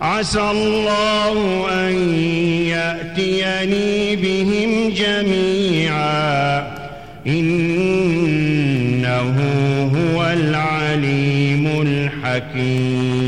عسى الله أن يأتيني بهم جميعا. إنه هو العليم الحكيم.